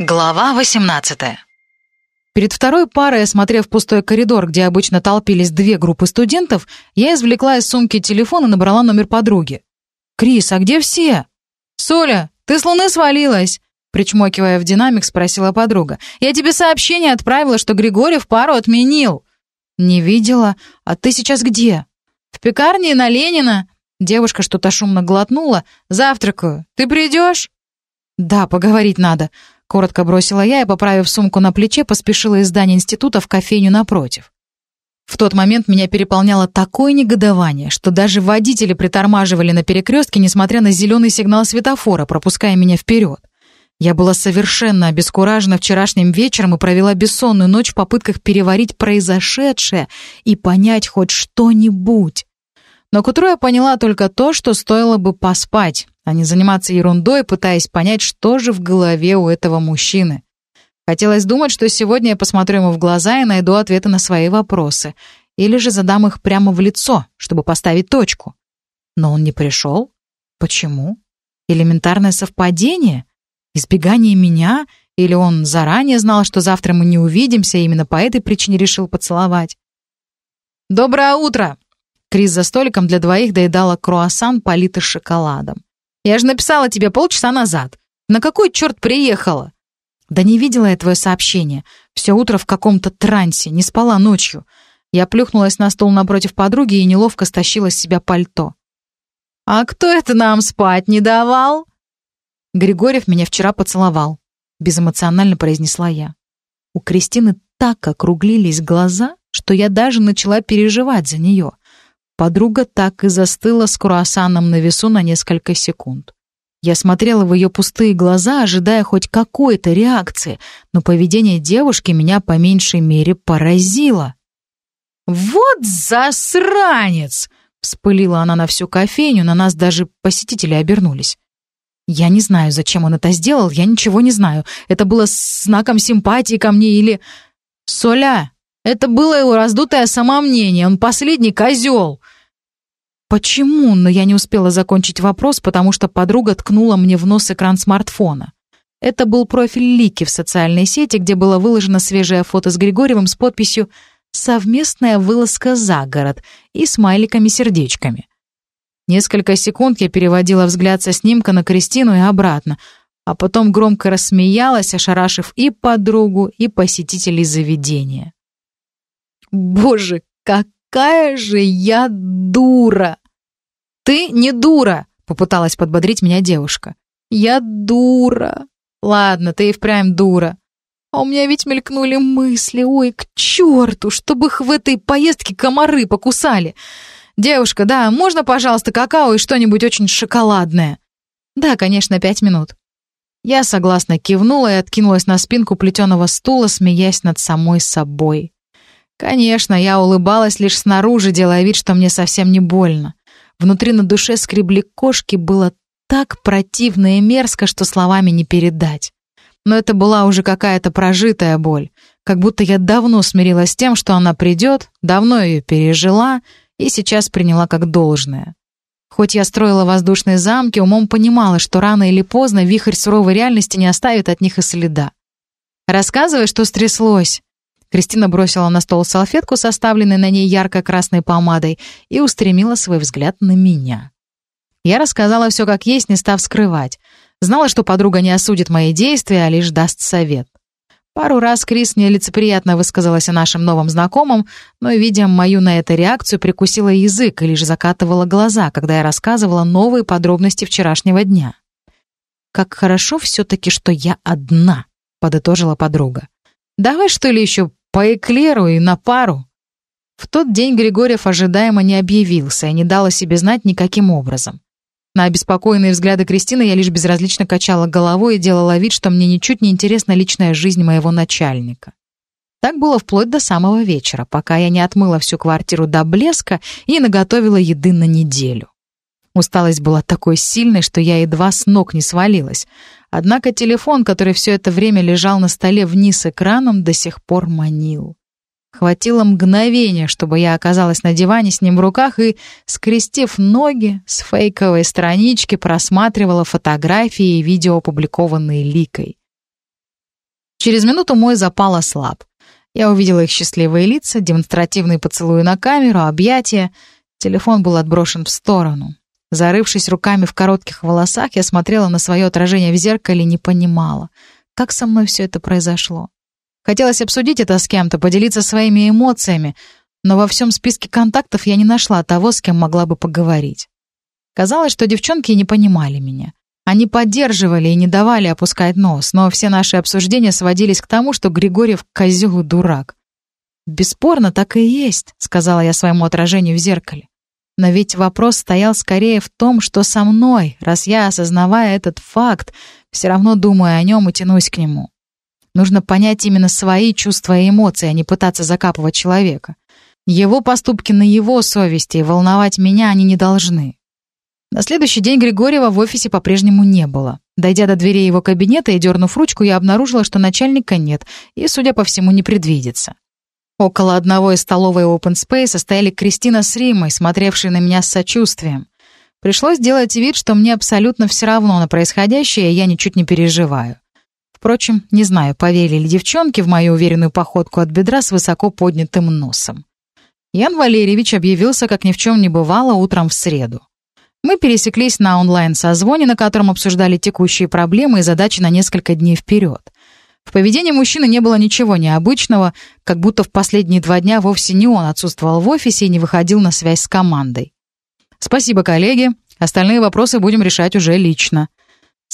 Глава 18 Перед второй парой, осмотрев пустой коридор, где обычно толпились две группы студентов, я извлекла из сумки телефон и набрала номер подруги. «Крис, а где все?» «Соля, ты с луны свалилась?» Причмокивая в динамик, спросила подруга. «Я тебе сообщение отправила, что Григорьев пару отменил». «Не видела. А ты сейчас где?» «В пекарне на Ленина». Девушка что-то шумно глотнула. «Завтракаю. Ты придешь?» «Да, поговорить надо», — коротко бросила я и, поправив сумку на плече, поспешила из здания института в кофейню напротив. В тот момент меня переполняло такое негодование, что даже водители притормаживали на перекрестке, несмотря на зеленый сигнал светофора, пропуская меня вперед. Я была совершенно обескуражена вчерашним вечером и провела бессонную ночь в попытках переварить произошедшее и понять хоть что-нибудь. Но к утру я поняла только то, что стоило бы поспать, а не заниматься ерундой, пытаясь понять, что же в голове у этого мужчины. Хотелось думать, что сегодня я посмотрю ему в глаза и найду ответы на свои вопросы. Или же задам их прямо в лицо, чтобы поставить точку. Но он не пришел? Почему? Элементарное совпадение? Избегание меня? Или он заранее знал, что завтра мы не увидимся, и именно по этой причине решил поцеловать? «Доброе утро!» Крис за столиком для двоих доедала круассан, политый шоколадом. «Я же написала тебе полчаса назад. На какой черт приехала?» «Да не видела я твое сообщение. Все утро в каком-то трансе, не спала ночью». Я плюхнулась на стол напротив подруги и неловко стащила с себя пальто. «А кто это нам спать не давал?» «Григорьев меня вчера поцеловал», — безэмоционально произнесла я. У Кристины так округлились глаза, что я даже начала переживать за нее — Подруга так и застыла с круассаном на весу на несколько секунд. Я смотрела в ее пустые глаза, ожидая хоть какой-то реакции, но поведение девушки меня по меньшей мере поразило. «Вот засранец!» — вспылила она на всю кофейню, на нас даже посетители обернулись. «Я не знаю, зачем он это сделал, я ничего не знаю. Это было знаком симпатии ко мне или...» «Соля, это было его раздутое самомнение, он последний козел!» Почему? Но я не успела закончить вопрос, потому что подруга ткнула мне в нос экран смартфона. Это был профиль Лики в социальной сети, где было выложено свежее фото с Григорьевым с подписью «Совместная вылазка за город» и смайликами-сердечками. Несколько секунд я переводила взгляд со снимка на Кристину и обратно, а потом громко рассмеялась, ошарашив и подругу, и посетителей заведения. «Боже, как какая же я дура!» «Ты не дура!» — попыталась подбодрить меня девушка. «Я дура!» «Ладно, ты и впрямь дура!» «А у меня ведь мелькнули мысли, ой, к черту, чтобы их в этой поездке комары покусали!» «Девушка, да, можно, пожалуйста, какао и что-нибудь очень шоколадное?» «Да, конечно, пять минут». Я согласно кивнула и откинулась на спинку плетеного стула, смеясь над самой собой. Конечно, я улыбалась лишь снаружи, делая вид, что мне совсем не больно. Внутри на душе скребли кошки, было так противно и мерзко, что словами не передать. Но это была уже какая-то прожитая боль. Как будто я давно смирилась с тем, что она придет, давно ее пережила и сейчас приняла как должное. Хоть я строила воздушные замки, умом понимала, что рано или поздно вихрь суровой реальности не оставит от них и следа. «Рассказывай, что стряслось», Кристина бросила на стол салфетку, составленной на ней ярко-красной помадой, и устремила свой взгляд на меня. Я рассказала все как есть, не став скрывать. Знала, что подруга не осудит мои действия, а лишь даст совет. Пару раз Крис нелицеприятно высказалась о нашем новом знакомом, но, видя мою на это реакцию, прикусила язык и лишь закатывала глаза, когда я рассказывала новые подробности вчерашнего дня. «Как хорошо все-таки, что я одна», — подытожила подруга. «Давай, что ли, еще по эклеру и на пару. В тот день Григорьев ожидаемо не объявился и не дал о себе знать никаким образом. На обеспокоенные взгляды Кристины я лишь безразлично качала головой и делала вид, что мне ничуть не интересна личная жизнь моего начальника. Так было вплоть до самого вечера, пока я не отмыла всю квартиру до блеска и наготовила еды на неделю. Усталость была такой сильной, что я едва с ног не свалилась. Однако телефон, который все это время лежал на столе вниз экраном, до сих пор манил. Хватило мгновения, чтобы я оказалась на диване с ним в руках и, скрестив ноги, с фейковой странички просматривала фотографии и видео, опубликованные Ликой. Через минуту мой запал ослаб. Я увидела их счастливые лица, демонстративные поцелуи на камеру, объятия. Телефон был отброшен в сторону. Зарывшись руками в коротких волосах, я смотрела на свое отражение в зеркале и не понимала, как со мной все это произошло. Хотелось обсудить это с кем-то, поделиться своими эмоциями, но во всем списке контактов я не нашла того, с кем могла бы поговорить. Казалось, что девчонки не понимали меня. Они поддерживали и не давали опускать нос, но все наши обсуждения сводились к тому, что Григорьев козел и дурак. «Бесспорно, так и есть», — сказала я своему отражению в зеркале. Но ведь вопрос стоял скорее в том, что со мной, раз я, осознавая этот факт, все равно думаю о нем и тянусь к нему. Нужно понять именно свои чувства и эмоции, а не пытаться закапывать человека. Его поступки на его совести, и волновать меня они не должны. На следующий день Григорьева в офисе по-прежнему не было. Дойдя до двери его кабинета и дернув ручку, я обнаружила, что начальника нет и, судя по всему, не предвидится. Около одного из столовой Open Space стояли Кристина с Римой, смотревшие на меня с сочувствием. Пришлось делать вид, что мне абсолютно все равно на происходящее, и я ничуть не переживаю. Впрочем, не знаю, поверили ли девчонки в мою уверенную походку от бедра с высоко поднятым носом. Ян Валерьевич объявился, как ни в чем не бывало, утром в среду. Мы пересеклись на онлайн-созвоне, на котором обсуждали текущие проблемы и задачи на несколько дней вперед. В поведении мужчины не было ничего необычного, как будто в последние два дня вовсе не он отсутствовал в офисе и не выходил на связь с командой. «Спасибо, коллеги. Остальные вопросы будем решать уже лично»,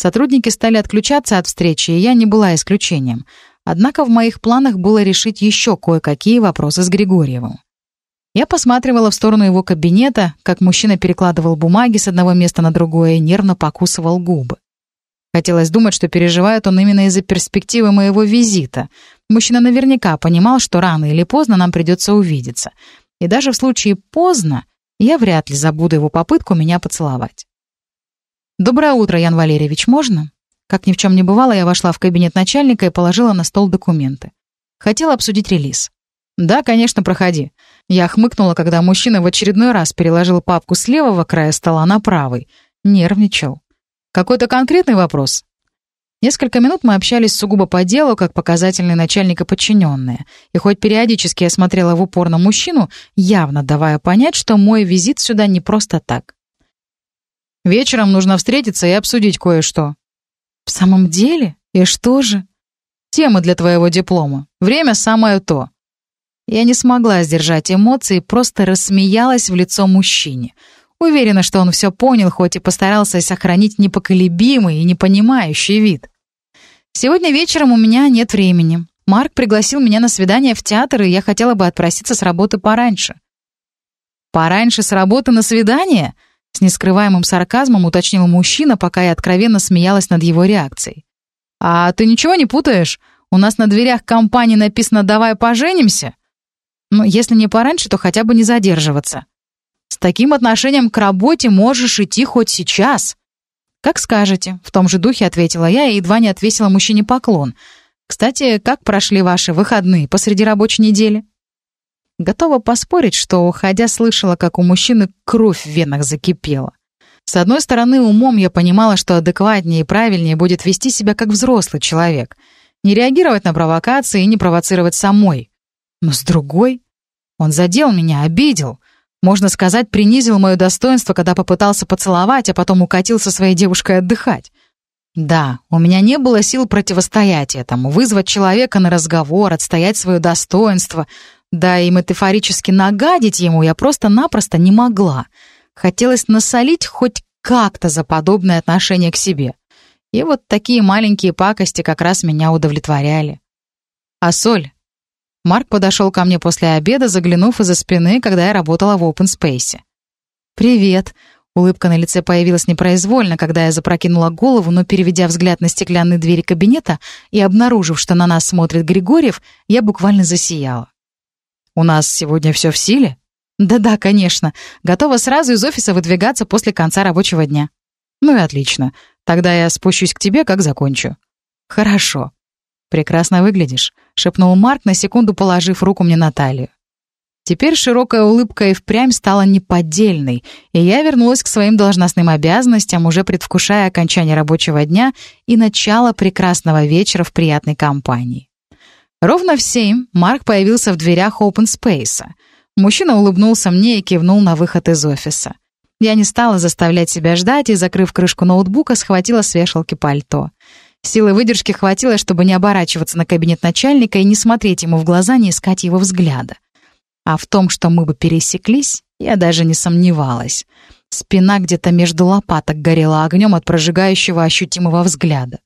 Сотрудники стали отключаться от встречи, и я не была исключением. Однако в моих планах было решить еще кое-какие вопросы с Григорьевым. Я посматривала в сторону его кабинета, как мужчина перекладывал бумаги с одного места на другое и нервно покусывал губы. Хотелось думать, что переживает он именно из-за перспективы моего визита. Мужчина наверняка понимал, что рано или поздно нам придется увидеться. И даже в случае поздно я вряд ли забуду его попытку меня поцеловать. «Доброе утро, Ян Валерьевич, можно?» Как ни в чем не бывало, я вошла в кабинет начальника и положила на стол документы. Хотела обсудить релиз. «Да, конечно, проходи». Я хмыкнула, когда мужчина в очередной раз переложил папку с левого края стола на правый. Нервничал. «Какой-то конкретный вопрос?» Несколько минут мы общались сугубо по делу, как показательные начальника подчиненные. И хоть периодически я смотрела в упор на мужчину, явно давая понять, что мой визит сюда не просто так. Вечером нужно встретиться и обсудить кое-что». «В самом деле? И что же?» «Темы для твоего диплома. Время самое то». Я не смогла сдержать эмоции, просто рассмеялась в лицо мужчине. Уверена, что он все понял, хоть и постарался сохранить непоколебимый и непонимающий вид. «Сегодня вечером у меня нет времени. Марк пригласил меня на свидание в театр, и я хотела бы отпроситься с работы пораньше». «Пораньше с работы на свидание?» С нескрываемым сарказмом уточнил мужчина, пока я откровенно смеялась над его реакцией. «А ты ничего не путаешь? У нас на дверях компании написано «давай поженимся». Ну, если не пораньше, то хотя бы не задерживаться. С таким отношением к работе можешь идти хоть сейчас. «Как скажете», — в том же духе ответила я и едва не отвесила мужчине поклон. «Кстати, как прошли ваши выходные посреди рабочей недели?» Готова поспорить, что, уходя, слышала, как у мужчины кровь в венах закипела. С одной стороны, умом я понимала, что адекватнее и правильнее будет вести себя как взрослый человек. Не реагировать на провокации и не провоцировать самой. Но с другой, он задел меня, обидел. Можно сказать, принизил мое достоинство, когда попытался поцеловать, а потом укатил со своей девушкой отдыхать. Да, у меня не было сил противостоять этому, вызвать человека на разговор, отстоять свое достоинство — да и метафорически нагадить ему я просто-напросто не могла. Хотелось насолить хоть как-то за подобное отношение к себе. И вот такие маленькие пакости как раз меня удовлетворяли. А соль? Марк подошел ко мне после обеда, заглянув из-за спины, когда я работала в open space. «Привет!» Улыбка на лице появилась непроизвольно, когда я запрокинула голову, но, переведя взгляд на стеклянные двери кабинета и обнаружив, что на нас смотрит Григорьев, я буквально засияла. «У нас сегодня все в силе?» «Да-да, конечно. Готова сразу из офиса выдвигаться после конца рабочего дня». «Ну и отлично. Тогда я спущусь к тебе, как закончу». «Хорошо». «Прекрасно выглядишь», — шепнул Марк, на секунду положив руку мне на талию. Теперь широкая улыбка и впрямь стала неподдельной, и я вернулась к своим должностным обязанностям, уже предвкушая окончание рабочего дня и начало прекрасного вечера в приятной компании. Ровно в семь Марк появился в дверях Open Space. Мужчина улыбнулся мне и кивнул на выход из офиса. Я не стала заставлять себя ждать и, закрыв крышку ноутбука, схватила с вешалки пальто. Силы выдержки хватило, чтобы не оборачиваться на кабинет начальника и не смотреть ему в глаза, не искать его взгляда. А в том, что мы бы пересеклись, я даже не сомневалась. Спина где-то между лопаток горела огнем от прожигающего ощутимого взгляда.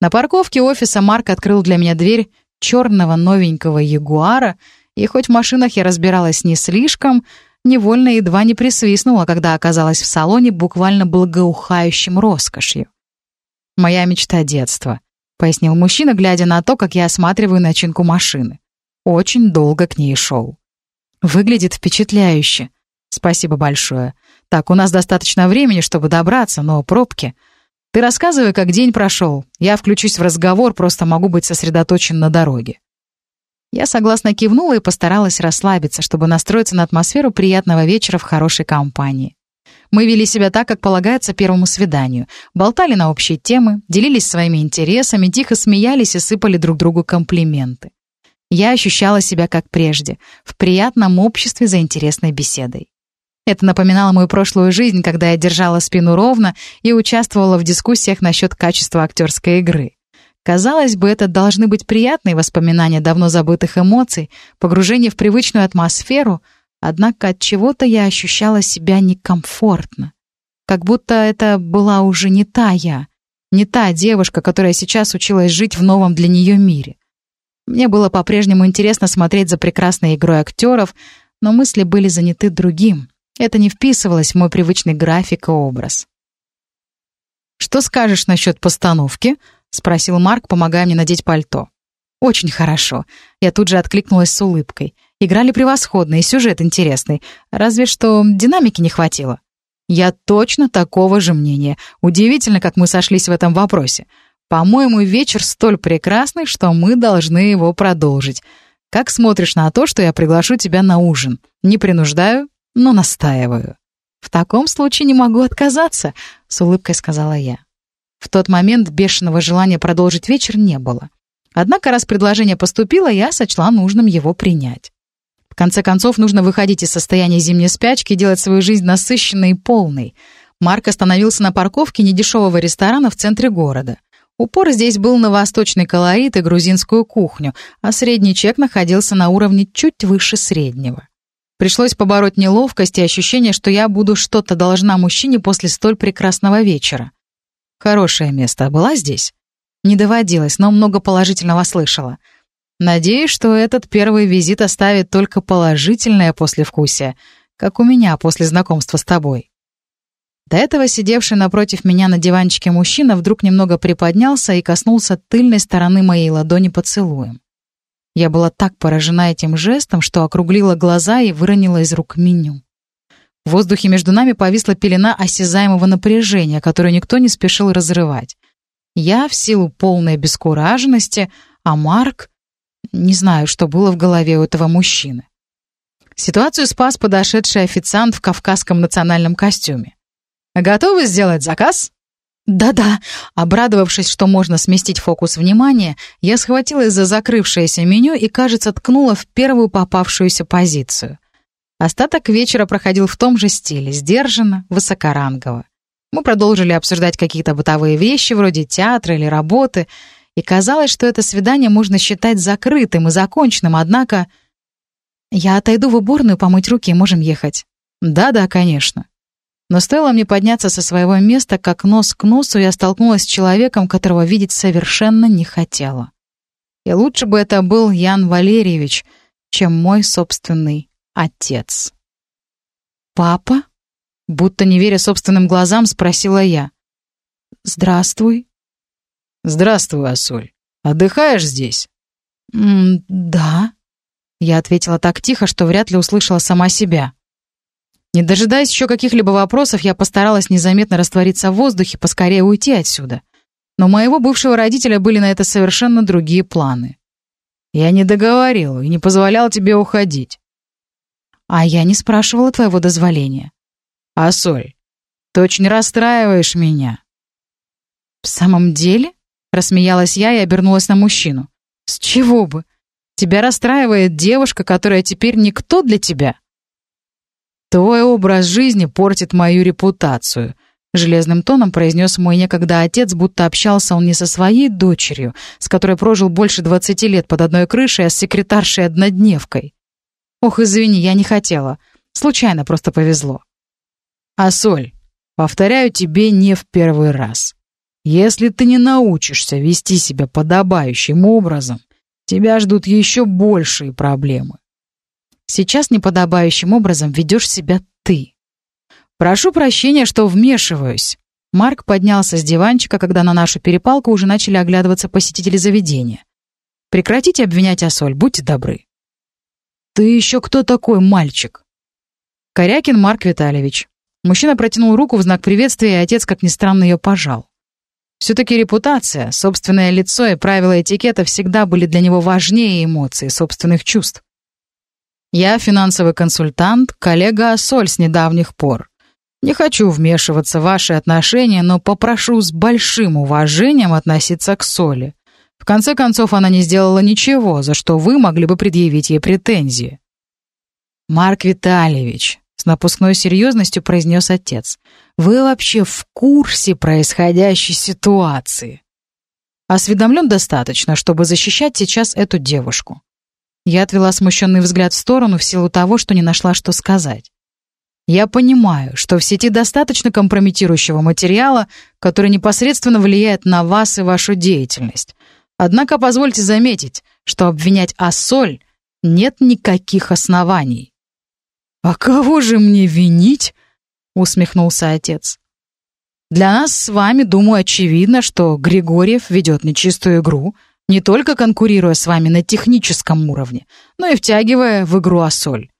На парковке офиса Марк открыл для меня дверь черного новенького Ягуара, и хоть в машинах я разбиралась не слишком, невольно едва не присвистнула, когда оказалась в салоне буквально благоухающим роскошью. «Моя мечта детства», — пояснил мужчина, глядя на то, как я осматриваю начинку машины. Очень долго к ней шел. «Выглядит впечатляюще. Спасибо большое. Так, у нас достаточно времени, чтобы добраться, но пробки...» Ты рассказывай, как день прошел. Я включусь в разговор, просто могу быть сосредоточен на дороге. Я согласно кивнула и постаралась расслабиться, чтобы настроиться на атмосферу приятного вечера в хорошей компании. Мы вели себя так, как полагается первому свиданию. Болтали на общие темы, делились своими интересами, тихо смеялись и сыпали друг другу комплименты. Я ощущала себя как прежде, в приятном обществе за интересной беседой. Это напоминало мою прошлую жизнь, когда я держала спину ровно и участвовала в дискуссиях насчет качества актерской игры. Казалось бы, это должны быть приятные воспоминания давно забытых эмоций, погружение в привычную атмосферу, однако от чего-то я ощущала себя некомфортно. Как будто это была уже не та я, не та девушка, которая сейчас училась жить в новом для нее мире. Мне было по-прежнему интересно смотреть за прекрасной игрой актеров, но мысли были заняты другим. Это не вписывалось в мой привычный график и образ. «Что скажешь насчет постановки?» — спросил Марк, помогая мне надеть пальто. «Очень хорошо». Я тут же откликнулась с улыбкой. Играли превосходно, и сюжет интересный. Разве что динамики не хватило. Я точно такого же мнения. Удивительно, как мы сошлись в этом вопросе. По-моему, вечер столь прекрасный, что мы должны его продолжить. Как смотришь на то, что я приглашу тебя на ужин? Не принуждаю, но настаиваю. В таком случае не могу отказаться, с улыбкой сказала я. В тот момент бешеного желания продолжить вечер не было. Однако, раз предложение поступило, я сочла нужным его принять. Конце концов, нужно выходить из состояния зимней спячки и делать свою жизнь насыщенной и полной. Марк остановился на парковке недешевого ресторана в центре города. Упор здесь был на восточный колорит и грузинскую кухню, а средний чек находился на уровне чуть выше среднего. Пришлось побороть неловкость и ощущение, что я буду что-то должна мужчине после столь прекрасного вечера. Хорошее место. Была здесь? Не доводилось, но много положительного слышала. Надеюсь, что этот первый визит оставит только положительное послевкусие, как у меня после знакомства с тобой. До этого сидевший напротив меня на диванчике мужчина вдруг немного приподнялся и коснулся тыльной стороны моей ладони поцелуем. Я была так поражена этим жестом, что округлила глаза и выронила из рук меню. В воздухе между нами повисла пелена осязаемого напряжения, которую никто не спешил разрывать. Я в силу полной обескураженности, а Марк... Не знаю, что было в голове у этого мужчины. Ситуацию спас подошедший официант в кавказском национальном костюме. «Готовы сделать заказ?» «Да-да», обрадовавшись, что можно сместить фокус внимания, я схватилась за закрывшееся меню и, кажется, ткнула в первую попавшуюся позицию. Остаток вечера проходил в том же стиле, сдержанно, высокорангово. Мы продолжили обсуждать какие-то бытовые вещи, вроде театра или работы, и казалось, что это свидание можно считать закрытым и законченным, однако... «Я отойду в уборную помыть руки, можем ехать». «Да-да, конечно». Но стоило мне подняться со своего места, как нос к носу я столкнулась с человеком, которого видеть совершенно не хотела. И лучше бы это был Ян Валерьевич, чем мой собственный отец. «Папа?» Будто не веря собственным глазам, спросила я. «Здравствуй». «Здравствуй, Асоль. Отдыхаешь здесь?» «Да». Я ответила так тихо, что вряд ли услышала сама себя. Не дожидаясь еще каких-либо вопросов, я постаралась незаметно раствориться в воздухе, поскорее уйти отсюда. Но у моего бывшего родителя были на это совершенно другие планы. «Я не договорил и не позволял тебе уходить. А я не спрашивала твоего дозволения. А Соль, ты очень расстраиваешь меня. В самом деле? Рассмеялась я и обернулась на мужчину. С чего бы? Тебя расстраивает девушка, которая теперь никто для тебя? Твой образ жизни портит мою репутацию, Железным тоном произнес мой некогда отец, будто общался он не со своей дочерью, с которой прожил больше двадцати лет под одной крышей, а с секретаршей-однодневкой. Ох, извини, я не хотела. Случайно просто повезло. А Соль, повторяю тебе не в первый раз. Если ты не научишься вести себя подобающим образом, тебя ждут еще большие проблемы. Сейчас неподобающим образом ведешь себя ты. Прошу прощения, что вмешиваюсь. Марк поднялся с диванчика, когда на нашу перепалку уже начали оглядываться посетители заведения. Прекратите обвинять Асоль, будьте добры. Ты еще кто такой, мальчик? Корякин Марк Витальевич. Мужчина протянул руку в знак приветствия, и отец, как ни странно, ее пожал. Все-таки репутация, собственное лицо и правила этикета всегда были для него важнее эмоций, собственных чувств. Я финансовый консультант, коллега Асоль с недавних пор. Не хочу вмешиваться в ваши отношения, но попрошу с большим уважением относиться к Соли. В конце концов, она не сделала ничего, за что вы могли бы предъявить ей претензии. Марк Витальевич, с напускной серьезностью произнес отец, вы вообще в курсе происходящей ситуации? Осведомлен достаточно, чтобы защищать сейчас эту девушку. Я отвела смущенный взгляд в сторону в силу того, что не нашла, что сказать. Я понимаю, что в сети достаточно компрометирующего материала, который непосредственно влияет на вас и вашу деятельность. Однако позвольте заметить, что обвинять Ассоль нет никаких оснований. «А кого же мне винить?» — усмехнулся отец. «Для нас с вами, думаю, очевидно, что Григорьев ведет нечистую игру, не только конкурируя с вами на техническом уровне, но и втягивая в игру Ассоль.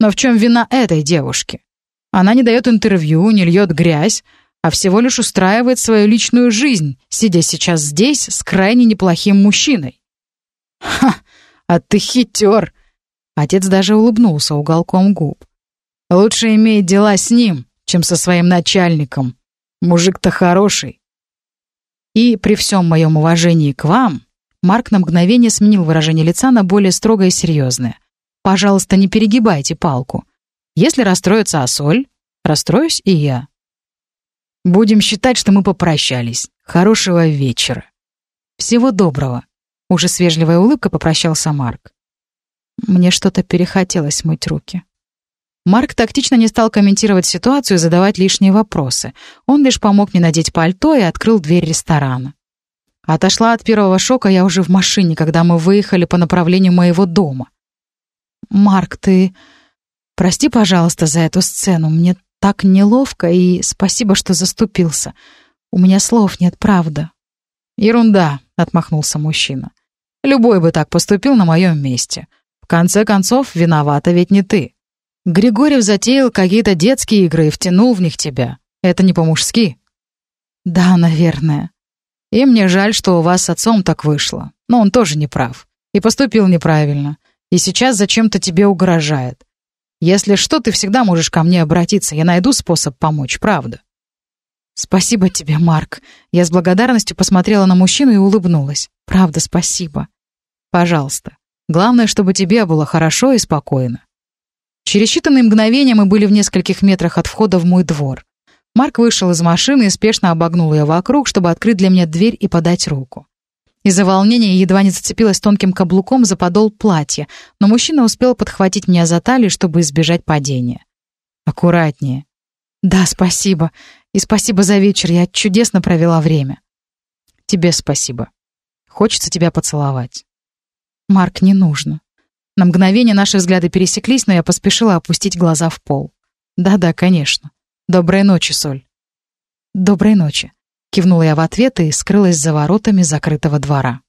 Но в чем вина этой девушки? Она не дает интервью, не льет грязь, а всего лишь устраивает свою личную жизнь, сидя сейчас здесь с крайне неплохим мужчиной. «Ха, а ты хитер!» Отец даже улыбнулся уголком губ. «Лучше иметь дела с ним, чем со своим начальником. Мужик-то хороший». И при всем моем уважении к вам, Марк на мгновение сменил выражение лица на более строгое и серьезное. Пожалуйста, не перегибайте палку. Если расстроится Асоль, расстроюсь и я. Будем считать, что мы попрощались. Хорошего вечера. Всего доброго. Уже с вежливой улыбкой попрощался Марк. Мне что-то перехотелось мыть руки. Марк тактично не стал комментировать ситуацию и задавать лишние вопросы. Он лишь помог мне надеть пальто и открыл дверь ресторана. Отошла от первого шока я уже в машине, когда мы выехали по направлению моего дома. «Марк, ты... Прости, пожалуйста, за эту сцену. Мне так неловко, и спасибо, что заступился. У меня слов нет, правда». «Ерунда», — отмахнулся мужчина. «Любой бы так поступил на моем месте. Конце концов, виновата ведь не ты. Григорьев затеял какие-то детские игры и втянул в них тебя. Это не по-мужски». «Да, наверное». «И мне жаль, что у вас с отцом так вышло. Но он тоже не прав. И поступил неправильно и сейчас зачем-то тебе угрожает. Если что, ты всегда можешь ко мне обратиться, я найду способ помочь, правда». «Спасибо тебе, Марк». Я с благодарностью посмотрела на мужчину и улыбнулась. «Правда, спасибо». «Пожалуйста. Главное, чтобы тебе было хорошо и спокойно». Через считанные мгновения мы были в нескольких метрах от входа в мой двор. Марк вышел из машины и спешно обогнул ее вокруг, чтобы открыть для меня дверь и подать руку. Из-за волнения едва не зацепилась тонким каблуком за подол платья, но мужчина успел подхватить меня за талию, чтобы избежать падения. «Аккуратнее». «Да, спасибо. И спасибо за вечер. Я чудесно провела время». «Тебе спасибо. Хочется тебя поцеловать». «Марк, не нужно». На мгновение наши взгляды пересеклись, но я поспешила опустить глаза в пол. «Да-да, конечно. Доброй ночи, Соль». «Доброй ночи». Кивнула я в ответ и скрылась за воротами закрытого двора.